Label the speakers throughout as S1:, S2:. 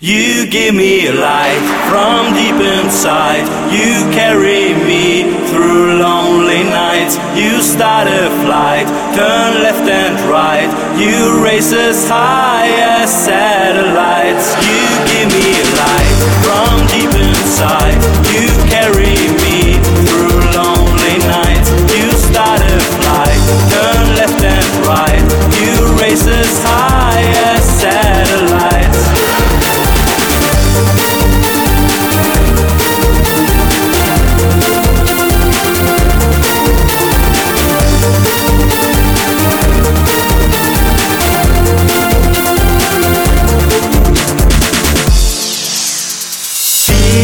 S1: You give me light from deep inside. You carry me through lonely nights. You start a flight, turn left and right. You raise us high as satellites. You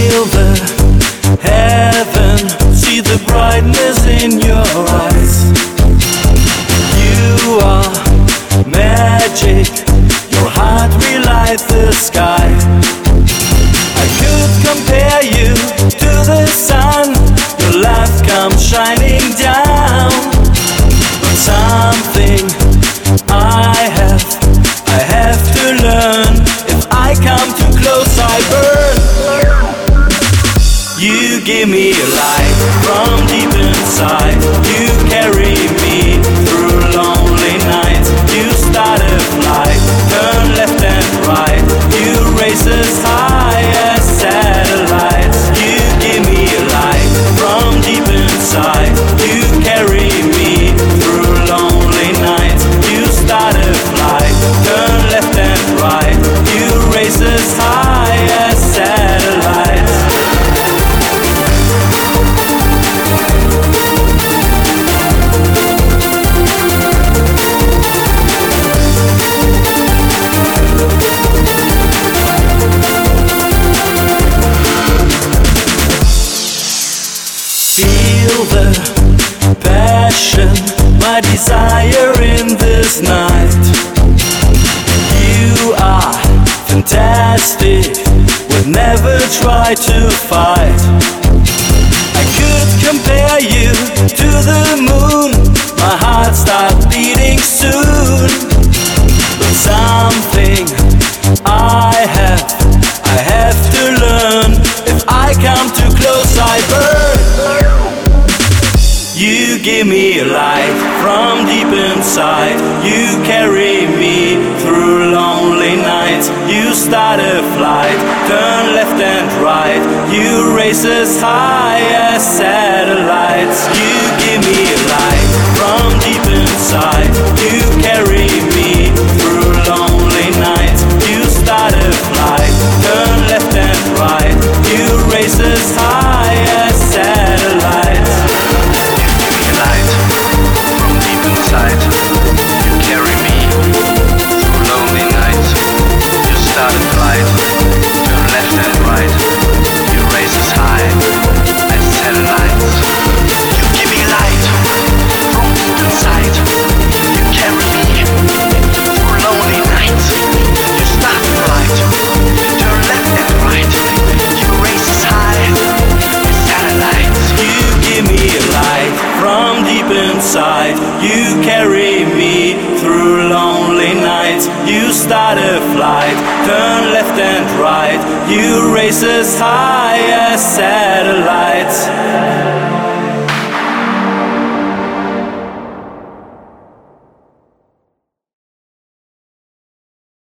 S1: Feel the heaven, see the brightness in your eyes. You are magic, your heart relight the sky. Give me a light from deep inside. You carry me through lonely nights. You start a flight, turn left and right. You raise us high my desire in this night. You are fantastic, would never try to fight. I could compare you to You give me light from deep inside. You carry me through lonely nights. You start a flight, turn left and right. You raise us high as satellites. You start turn left and right. You high as satellites.
S2: You give me light from deep inside. You carry me through lonely nights. You start turn left and right. You high as satellites.
S1: You give me light from deep inside. You carry start a flight, turn left and right. You race as high as satellites.